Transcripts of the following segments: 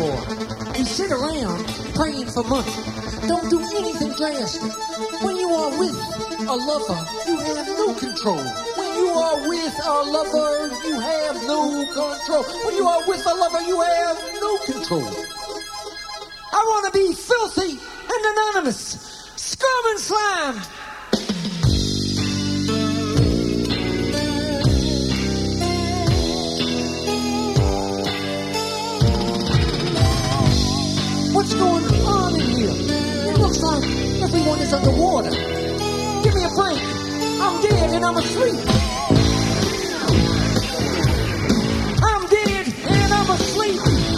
drugs no more. We sit around praying for money. Don't do anything drastic. When you are with a lover, you have no control. When you are with a lover, you have no control. When you are with a lover, you have no control. I want to be filthy and anonymous. Scum and slime. Underwater. Give me a break. I'm dead and I'm asleep. I'm dead and I'm asleep.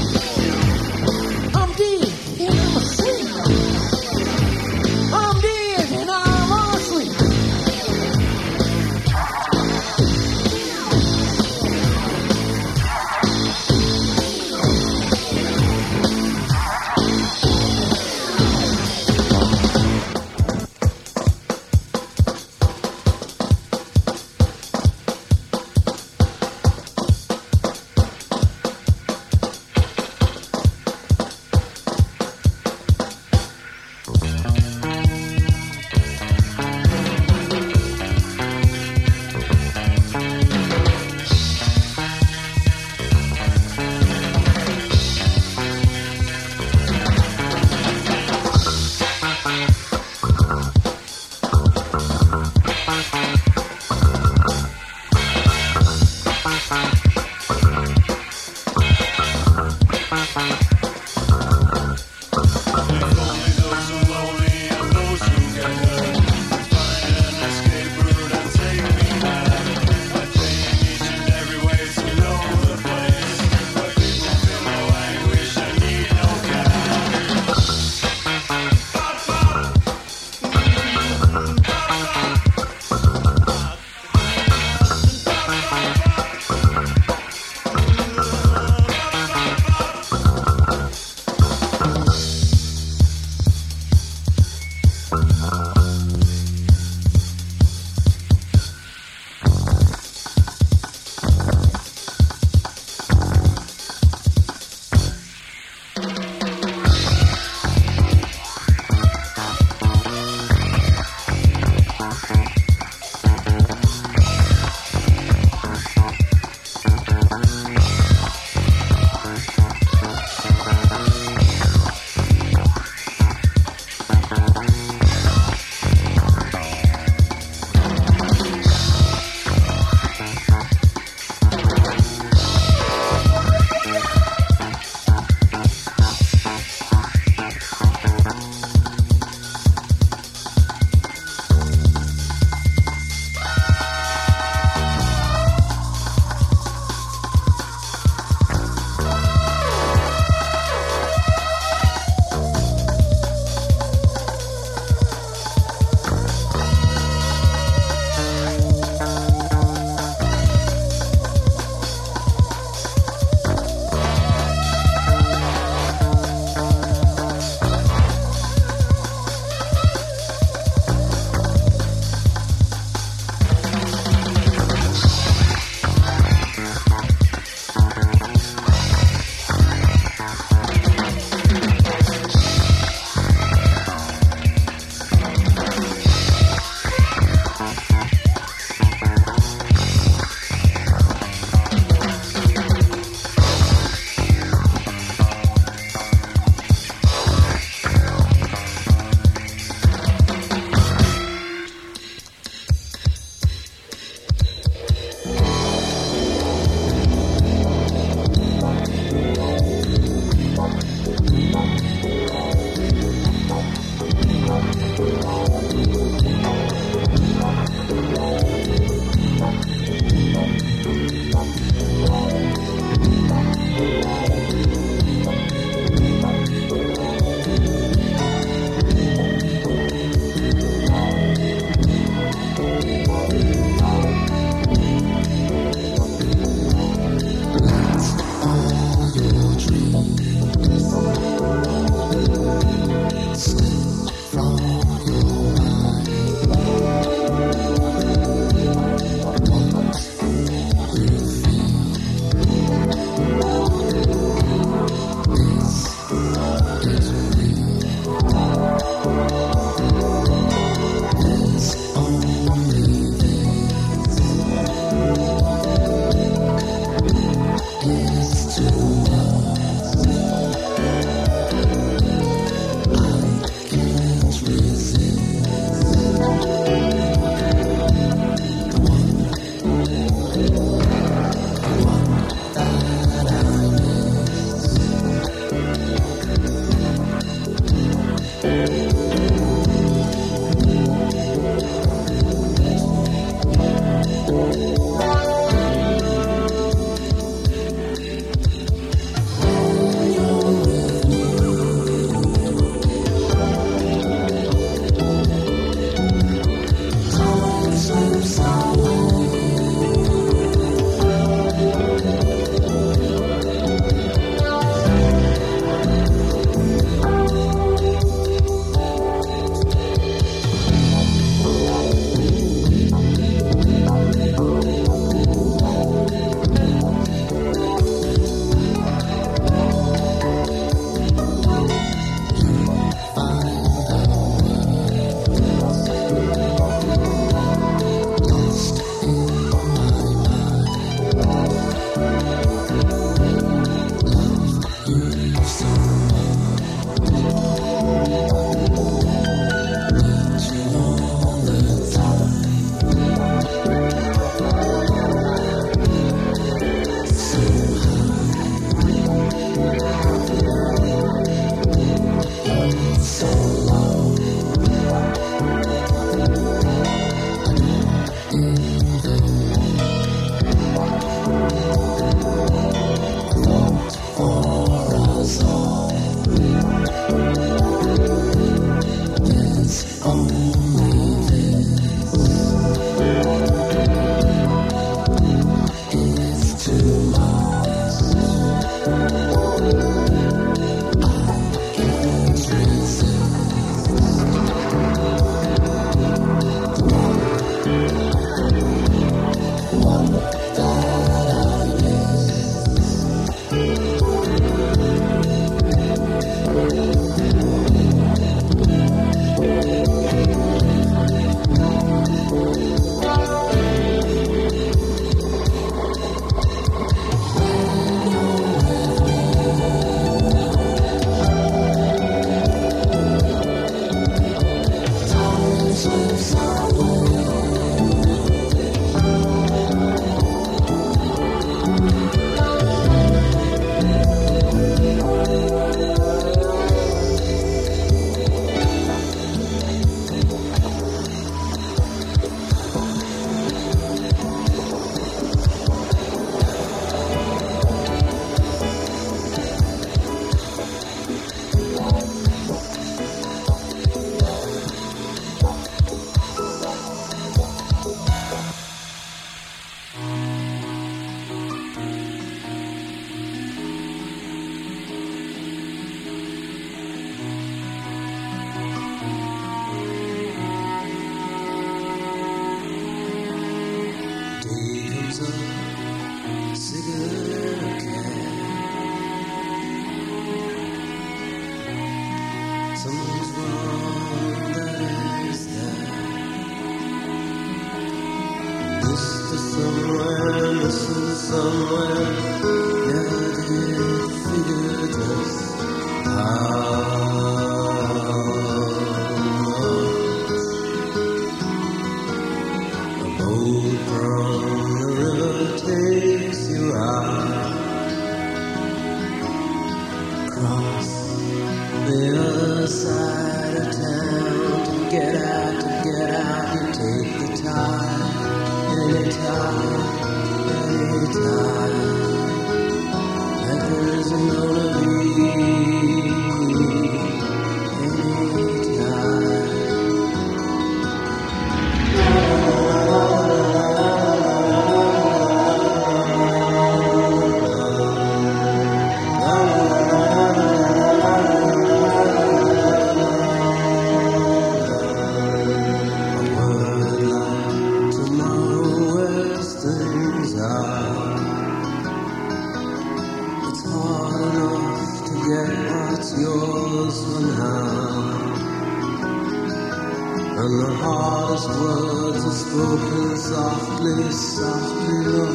And the hardest words are spoken softly, softly, no,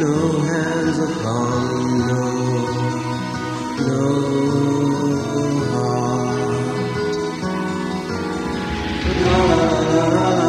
no hands upon, no, no The